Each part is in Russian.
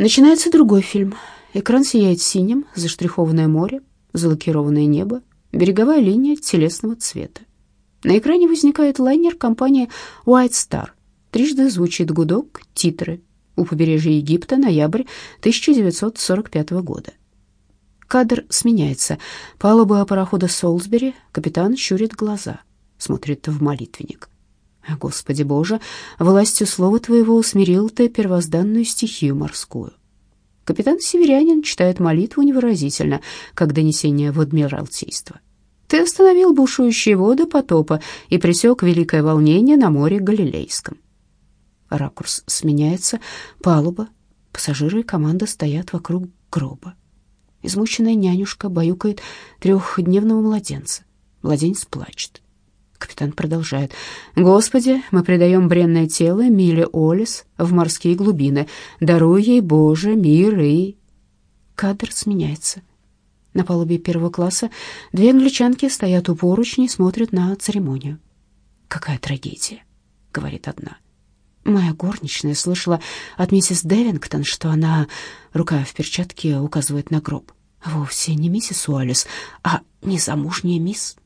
Начинается другой фильм. Экран сияет синим, заштрихованное море, залакированное небо, береговая линия телесного цвета. На экране возникает лайнер компании White Star. Трижды звучит гудок, титры. У побережья Египта, ноябрь 1945 года. Кадр сменяется. Палуба парохода Солсбери, капитан щурит глаза, смотрит в молитвенник. Господи Боже, властью слова Твоего усмирил Ты первозданную стихию морскую. Капитан-северянин читает молитву невыразительно, как донесение в Адмиралтейство. Ты остановил бушующие воды потопа и пресек великое волнение на море Галилейском. Ракурс сменяется, палуба, пассажиры и команда стоят вокруг гроба. Измученная нянюшка баюкает трехдневного младенца. Младенец плачет. Капитан продолжает. «Господи, мы предаем бренное тело Миле Олис в морские глубины. Даруй ей, Боже, мир и...» Кадр сменяется. На палубе первого класса две англичанки стоят у поручней и смотрят на церемонию. «Какая трагедия», — говорит одна. Моя горничная слышала от миссис Дэвингтон, что она, рука в перчатке, указывает на гроб. Вовсе не миссис Уоллес, а незамужняя мисс.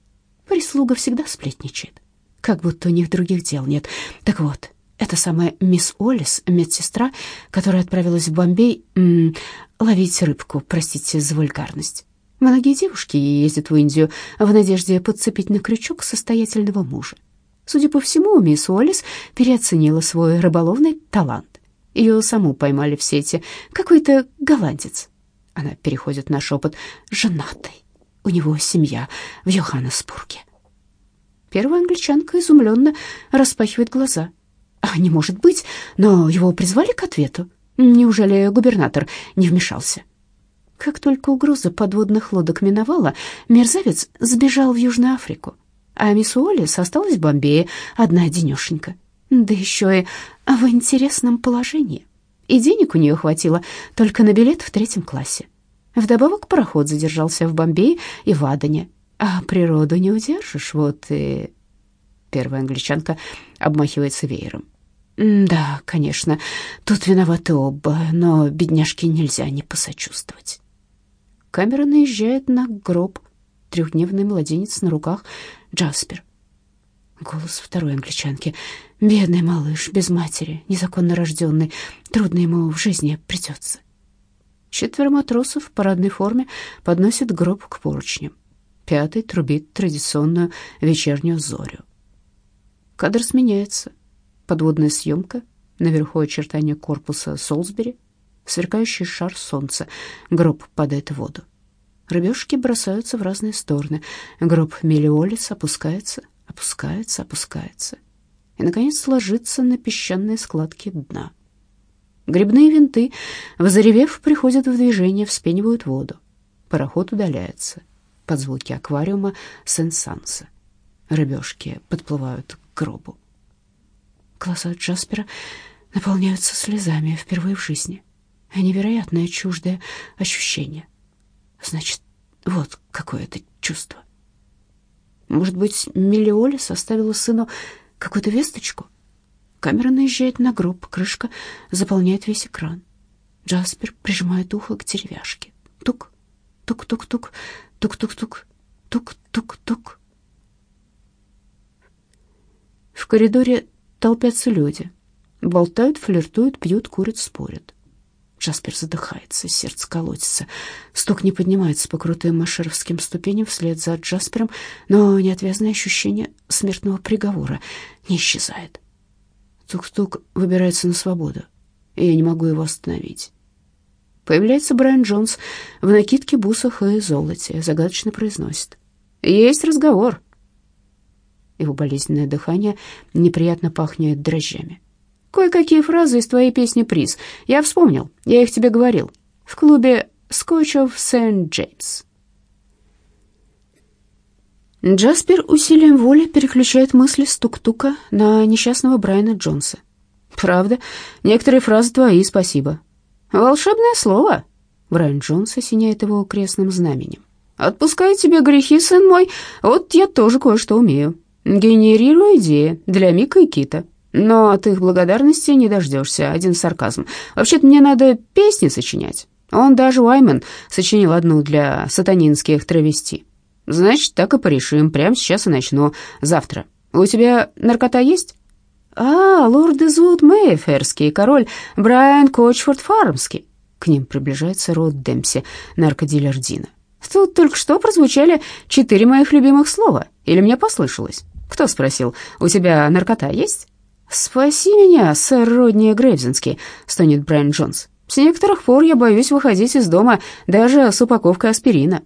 Прислуга всегда сплетничает, как будто у них других дел нет. Так вот, это самая мисс Олис, медсестра, которая отправилась в Бомбей м -м, ловить рыбку, простите за вульгарность. Многие девушки ездят в Индию в надежде подцепить на крючок состоятельного мужа. Судя по всему, мисс Уоллес переоценила свой рыболовный талант. Ее саму поймали в сети какой-то голландец. Она переходит на шепот «женатый». У него семья в Йоханнесбурге. Первая англичанка изумленно распахивает глаза. А, не может быть, но его призвали к ответу. Неужели губернатор не вмешался? Как только угроза подводных лодок миновала, мерзавец сбежал в Южную Африку, а мисс Уоллес осталась в Бомбее одна денешенька. Да еще и в интересном положении. И денег у нее хватило только на билет в третьем классе. Вдобавок пароход задержался в Бомбее и в Адане. А природу не удержишь, вот и... Первая англичанка обмахивается веером. Да, конечно, тут виноваты оба, но бедняжке нельзя не посочувствовать. Камера наезжает на гроб. Трехдневный младенец на руках Джаспер. Голос второй англичанки. Бедный малыш, без матери, незаконно рожденный. Трудно ему в жизни придется. Четверо матросов в парадной форме подносят гроб к поручням. Пятый трубит традиционную вечернюю зорю. Кадр сменяется. Подводная съемка. Наверху очертания корпуса Солсбери. Сверкающий шар солнца. Гроб падает в воду. Рыбешки бросаются в разные стороны. Гроб Мелиолис опускается, опускается, опускается. И, наконец, ложится на песчаные складки дна. Грибные винты, взревев, приходят в движение, вспенивают воду. Пароход удаляется под звуки аквариума Сен-Санса. Рыбешки подплывают к гробу. Глаза Джаспера наполняются слезами впервые в жизни. Невероятное чуждое ощущение. Значит, вот какое это чувство. Может быть, Миллиоли составила сыну какую-то весточку? Камера наезжает на гроб, крышка заполняет весь экран. Джаспер прижимает ухо к деревяшке. Тук, тук-тук-тук, тук-тук-тук, тук-тук-тук. В коридоре толпятся люди. Болтают, флиртуют, пьют, курят, спорят. Джаспер задыхается, сердце колотится. Стук не поднимается по крутым машеровским ступеням вслед за Джаспером, но неотвязное ощущение смертного приговора не исчезает. Тук-тук выбирается на свободу, и я не могу его остановить. Появляется Брайан Джонс в накидке, бусах и золоте, загадочно произносит. «Есть разговор». Его болезненное дыхание неприятно пахнет дрожжами. «Кое-какие фразы из твоей песни «Приз». Я вспомнил, я их тебе говорил. В клубе «Scotch of St. James». Джаспер усилием воли переключает мысли с тук-тука на несчастного Брайана Джонса. «Правда, некоторые фразы твои, спасибо». «Волшебное слово!» Брайан Джонс осеняет его крестным знаменем. «Отпускаю тебе грехи, сын мой, вот я тоже кое-что умею. Генерирую идеи для Мика и Кита. Но от их благодарности не дождешься, один сарказм. Вообще-то мне надо песни сочинять. Он даже Уаймен сочинил одну для сатанинских травести. Значит, так и порешим. Прямо сейчас и начну. Завтра. У тебя наркота есть? А, лорд Эзуд Мэйферский, король Брайан Кочфорд Фармский. К ним приближается Род Демпси, наркодилер Дина. Тут только что прозвучали четыре моих любимых слова. Или мне послышалось? Кто спросил, у тебя наркота есть? «Спаси меня, сэр Родни Грейвзенский», — стонет Брайан Джонс. «С некоторых пор я боюсь выходить из дома даже с упаковкой аспирина.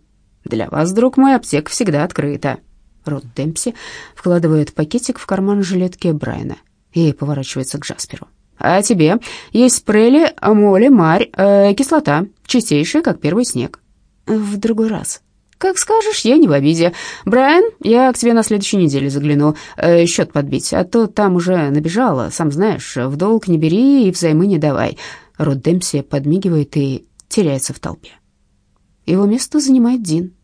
Для вас, друг мой, аптека всегда открыта». Рот Демпси вкладывает пакетик в карман жилетки Брайана и поворачивается к Джасперу. «А тебе есть прели, моли, марь, э, кислота, чистейшая, как первый снег». «В другой раз», «Как скажешь, я не в обиде. Брайан, я к тебе на следующей неделе загляну, э, счет подбить, а то там уже набежало, сам знаешь, в долг не бери и взаймы не давай». Рот Демпси подмигивает и теряется в толпе. Его место занимает Дин.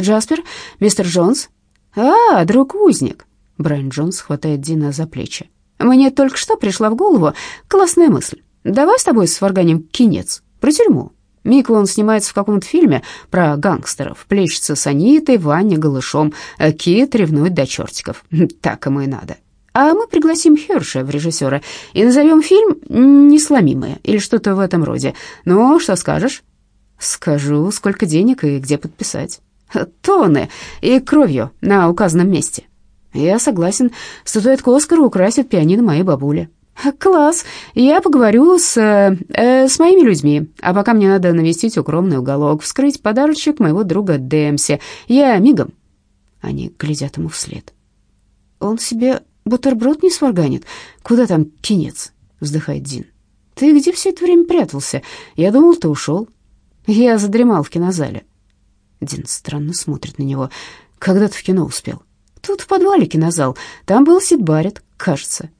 «Джаспер, мистер Джонс?» «А, друг узник». Брайан Джонс хватает Дина за плечи. «Мне только что пришла в голову классная мысль. Давай с тобой сварганим кинец про тюрьму». Мик он снимается в каком-то фильме про гангстеров, плещется с Анитой, Ваня голышом, а Кит ревнует до чертиков. Так ему и надо. А мы пригласим Херша в режиссера и назовем фильм «Несломимые» или что-то в этом роде. Ну, что скажешь? Скажу, сколько денег и где подписать. Тонны и кровью на указанном месте. Я согласен, статуэтку Оскара украсит пианино моей бабули. «Класс, я поговорю с, э, с моими людьми, а пока мне надо навестить укромный уголок, вскрыть подарочек моего друга Дэмси. Я мигом». Они глядят ему вслед. «Он себе бутерброд не сварганит? Куда там кинец?» — вздыхает Дин. «Ты где все это время прятался? Я думал, ты ушел». «Я задремал в кинозале». Дин странно смотрит на него. «Когда ты в кино успел?» «Тут в подвале кинозал. Там был Сид Барретт, кажется».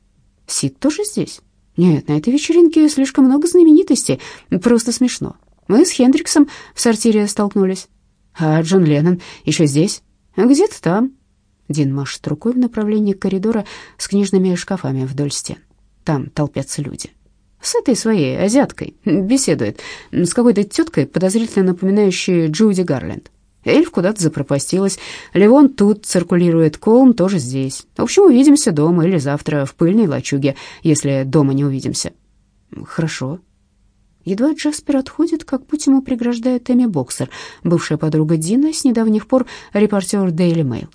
Сид тоже здесь? Нет, на этой вечеринке слишком много знаменитостей. Просто смешно. Мы с Хендриксом в сортире столкнулись. А Джон Леннон еще здесь? Где-то там. Дин машет рукой в направлении коридора с книжными шкафами вдоль стен. Там толпятся люди. С этой своей азиаткой беседует, с какой-то теткой, подозрительно напоминающей Джуди Гарленд. Эльф куда-то запропастилась. Левон тут циркулирует, Колм тоже здесь. В общем, увидимся дома или завтра в пыльной лачуге, если дома не увидимся. Хорошо. Едва Джаспер отходит, как путь ему преграждает Эми Боксер, бывшая подруга Дина, с недавних пор репортер Daily Mail.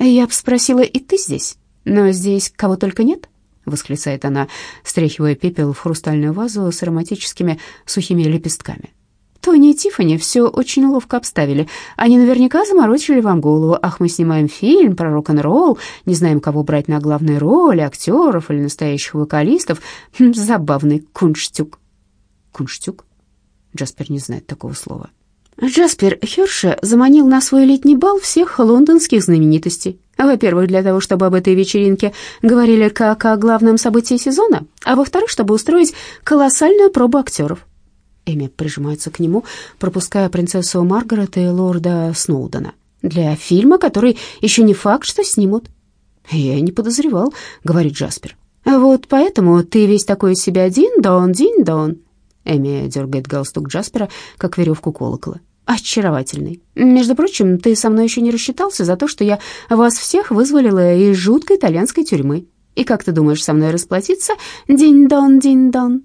«Я бы спросила, и ты здесь? Но здесь кого только нет?» — восклицает она, стряхивая пепел в хрустальную вазу с ароматическими сухими лепестками. Тони и Тиффани все очень ловко обставили. Они наверняка заморочили вам голову. Ах, мы снимаем фильм про рок-н-ролл, не знаем, кого брать на главные роли, актеров или настоящих вокалистов. Хм, забавный кунштюк. Кунштюк? Джаспер не знает такого слова. Джаспер Херше заманил на свой летний бал всех лондонских знаменитостей. Во-первых, для того, чтобы об этой вечеринке говорили как о главном событии сезона, а во-вторых, чтобы устроить колоссальную пробу актеров. Эми прижимается к нему, пропуская принцессу Маргарет и лорда Сноудена. «Для фильма, который еще не факт, что снимут». «Я не подозревал», — говорит Джаспер. «Вот поэтому ты весь такой из себя дин-дон, дин-дон». Эми дергает галстук Джаспера, как веревку колокола. «Очаровательный. Между прочим, ты со мной еще не рассчитался за то, что я вас всех вызволила из жуткой итальянской тюрьмы. И как ты думаешь со мной расплатиться? Дин-дон, дин-дон».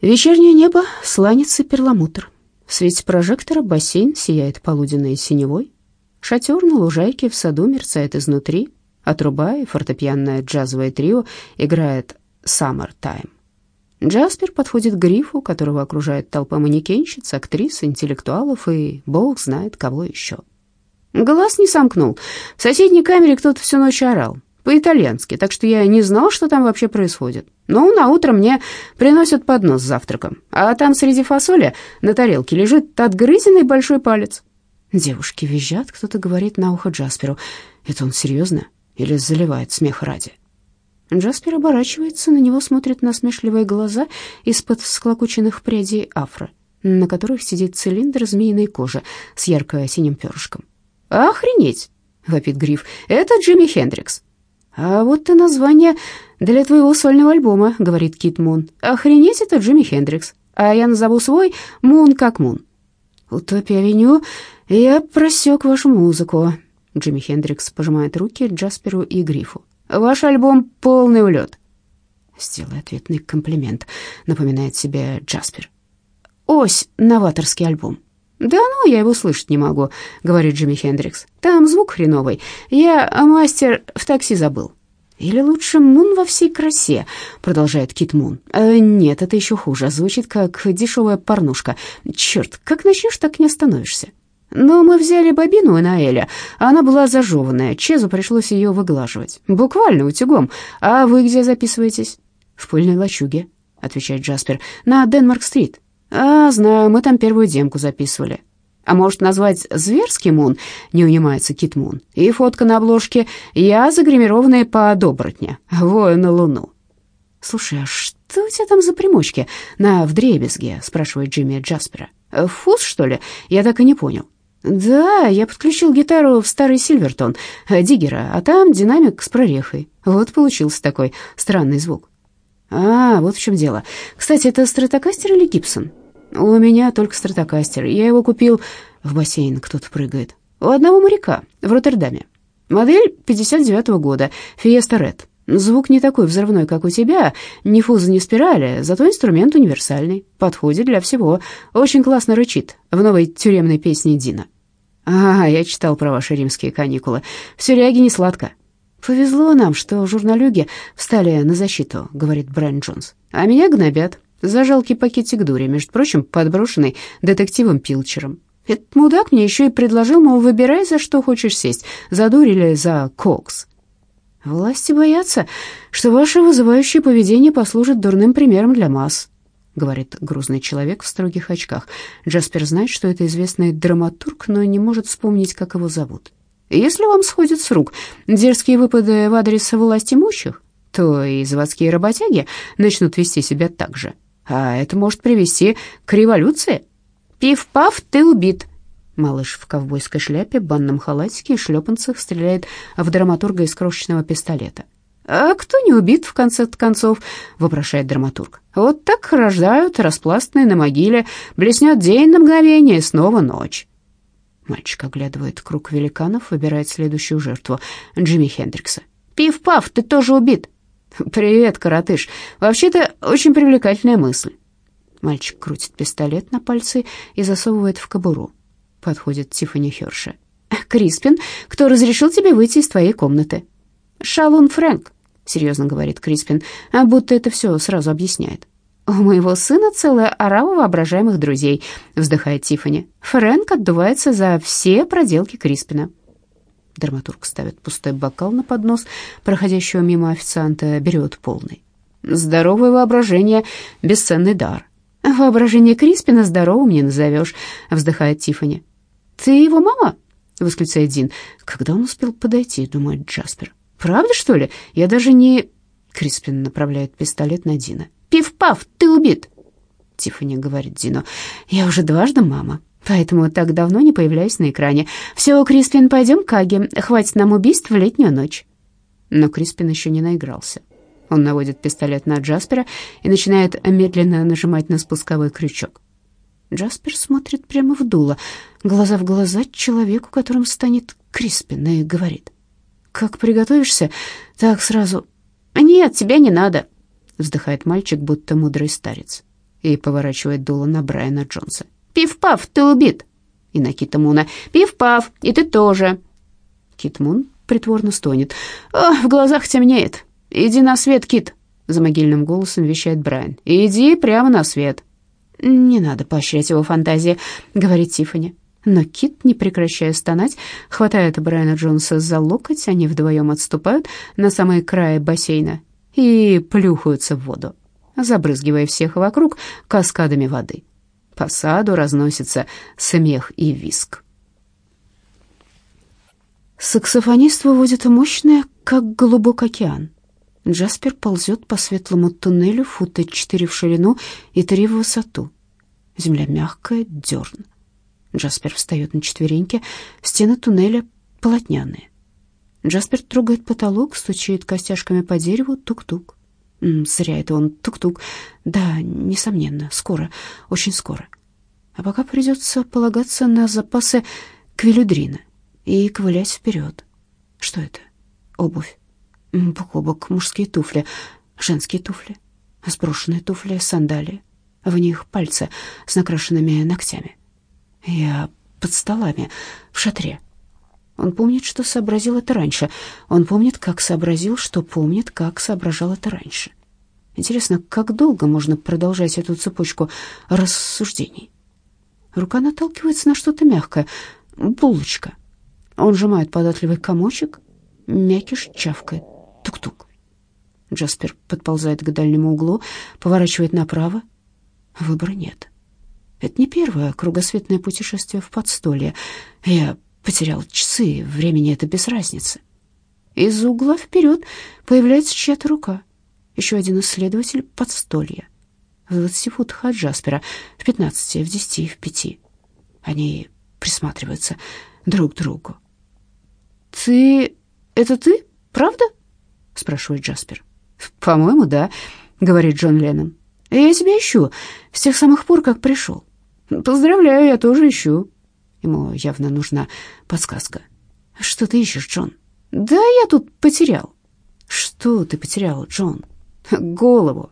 Вечернее небо сланится перламутр. В свете прожектора бассейн сияет полуденной синевой. Шатер на лужайке в саду мерцает изнутри, а труба и фортепианное джазовое трио играет «Summer Time». Джаспер подходит к грифу, которого окружает толпа манекенщиц, актрис, интеллектуалов и бог знает кого еще. Глаз не сомкнул. В соседней камере кто-то всю ночь орал по-итальянски, так что я не знал, что там вообще происходит. Но на утро мне приносят поднос с завтраком, а там среди фасоли на тарелке лежит отгрызенный большой палец. Девушки визжат, кто-то говорит на ухо Джасперу. Это он серьезно или заливает смех ради? Джаспер оборачивается, на него смотрят насмешливые глаза из-под всклокоченных прядей афро, на которых сидит цилиндр змеиной кожи с ярко-синим перышком. «Охренеть!» — вопит Гриф. «Это Джимми Хендрикс!» «А вот и название для твоего сольного альбома», — говорит Кит Мун. «Охренеть, это Джимми Хендрикс. А я назову свой «Мун как Мун». «Утопия-авеню, я просек вашу музыку». Джимми Хендрикс пожимает руки Джасперу и Грифу. «Ваш альбом — полный улет». «Сделай ответный комплимент», — напоминает себе Джаспер. «Ось, новаторский альбом». «Да ну, я его слышать не могу», — говорит Джимми Хендрикс. «Там звук хреновый. Я мастер в такси забыл». «Или лучше Мун во всей красе», — продолжает Кит Мун. «Э, «Нет, это еще хуже. Звучит как дешевая порнушка. Черт, как начнешь, так не остановишься». Но мы взяли бобину Энаэля, а она была зажеванная. Чезу пришлось ее выглаживать. Буквально утюгом. А вы где записываетесь? В пыльной лачуге, отвечает Джаспер. На Денмарк-стрит. А, знаю, мы там первую демку записывали. А может назвать «Зверский Мун»? Не унимается Кит Мун. И фотка на обложке «Я загримированная по оборотня, вою на луну». «Слушай, а что у тебя там за примочки на вдребезге?» спрашивает Джимми Джаспера. «Фуз, что ли? Я так и не понял». «Да, я подключил гитару в старый Сильвертон, Диггера, а там динамик с прорехой. Вот получился такой странный звук». «А, вот в чем дело. Кстати, это стратокастер или Гибсон?» «У меня только стратокастер. Я его купил в бассейн, кто-то прыгает. У одного моряка в Роттердаме. Модель 59-го года, Фиеста Ред. Звук не такой взрывной, как у тебя, ни фуза, ни спирали, зато инструмент универсальный, подходит для всего. Очень классно рычит в новой тюремной песне Дина. А, я читал про ваши римские каникулы. В Сюряге не сладко. Повезло нам, что журналюги встали на защиту, говорит Брайан Джонс. А меня гнобят за жалкий пакетик дури, между прочим, подброшенный детективом Пилчером. Этот мудак мне еще и предложил, мол, выбирай, за что хочешь сесть, за дурь или за кокс. Власти боятся, что ваше вызывающее поведение послужит дурным примером для масс, говорит грузный человек в строгих очках. Джаспер знает, что это известный драматург, но не может вспомнить, как его зовут. Если вам сходят с рук дерзкие выпады в адрес власть имущих, то и заводские работяги начнут вести себя так же. А это может привести к революции. Пиф-паф, ты убит, Малыш в ковбойской шляпе, банном халатике и шлепанцах стреляет в драматурга из крошечного пистолета. «А кто не убит, в конце концов?» — вопрошает драматург. «Вот так рождают, распластанные на могиле, блеснет день на мгновение, и снова ночь». Мальчик оглядывает круг великанов, выбирает следующую жертву — Джимми Хендрикса. «Пиф-паф, ты тоже убит!» «Привет, коротыш. Вообще-то очень привлекательная мысль». Мальчик крутит пистолет на пальцы и засовывает в кобуру подходит Тиффани Хёрша. «Криспин, кто разрешил тебе выйти из твоей комнаты?» «Шалун Фрэнк», — серьезно говорит Криспин, а будто это все сразу объясняет. «У моего сына целая орава воображаемых друзей», — вздыхает Тиффани. «Фрэнк отдувается за все проделки Криспина». Драматург ставит пустой бокал на поднос, проходящего мимо официанта берет полный. «Здоровое воображение — бесценный дар». «Воображение Криспина здоровым не назовешь», — вздыхает Тиффани. «Ты его мама?» — восклицает Дин. «Когда он успел подойти?» — думает Джаспер. «Правда, что ли? Я даже не...» Криспин направляет пистолет на Дина. «Пиф-паф, ты убит!» Тиффани говорит Дину. «Я уже дважды мама, поэтому так давно не появляюсь на экране. Все, Криспин, пойдем к Аге. Хватит нам убийств в летнюю ночь». Но Криспин еще не наигрался. Он наводит пистолет на Джаспера и начинает медленно нажимать на спусковой крючок. Джаспер смотрит прямо в дуло, глаза в глаза человеку, которым станет Криспин, и говорит. «Как приготовишься, так сразу...» «Нет, тебе не надо», — вздыхает мальчик, будто мудрый старец, и поворачивает дуло на Брайана Джонса. «Пиф-паф, ты убит!» И на Кита Муна. «Пиф-паф, и ты тоже!» Кит Мун притворно стонет. «О, в глазах темнеет. Иди на свет, Кит!» За могильным голосом вещает Брайан. «Иди прямо на свет!» «Не надо поощрять его фантазии», — говорит Тиффани. Но Кит, не прекращая стонать, хватает Брайана Джонса за локоть, они вдвоем отступают на самый край бассейна и плюхаются в воду, забрызгивая всех вокруг каскадами воды. По саду разносится смех и виск. Саксофонист выводит мощное, как глубок океан. Джаспер ползет по светлому туннелю фута четыре в ширину и три в высоту. Земля мягкая, дерн. Джаспер встает на четвереньки, стены туннеля полотняные. Джаспер трогает потолок, стучит костяшками по дереву, тук-тук. Зря это он тук-тук. Да, несомненно, скоро, очень скоро. А пока придется полагаться на запасы квилюдрина и ковылять вперед. Что это? Обувь. Бок о бок мужские туфли, женские туфли, сброшенные туфли, сандалии. В них пальцы с накрашенными ногтями. Я под столами, в шатре. Он помнит, что сообразил это раньше. Он помнит, как сообразил, что помнит, как соображал это раньше. Интересно, как долго можно продолжать эту цепочку рассуждений? Рука наталкивается на что-то мягкое. Булочка. Он сжимает податливый комочек. Мякиш чавкает. Тук-тук. Джаспер подползает к дальнему углу, поворачивает направо. Выбора нет. Это не первое кругосветное путешествие в подстолье. Я потерял часы, времени это без разницы. Из угла вперед появляется чья-то рука. Еще один исследователь подстолья. В двадцати футах от Джаспера, в пятнадцати, в десяти, в пяти. Они присматриваются друг к другу. «Ты... это ты, правда?» — спрашивает Джаспер. «По-моему, да», — говорит Джон Леннон. «Я тебя ищу с тех самых пор, как пришел. Поздравляю, я тоже ищу». Ему явно нужна подсказка. «Что ты ищешь, Джон?» «Да я тут потерял». «Что ты потерял, Джон?» «Голову».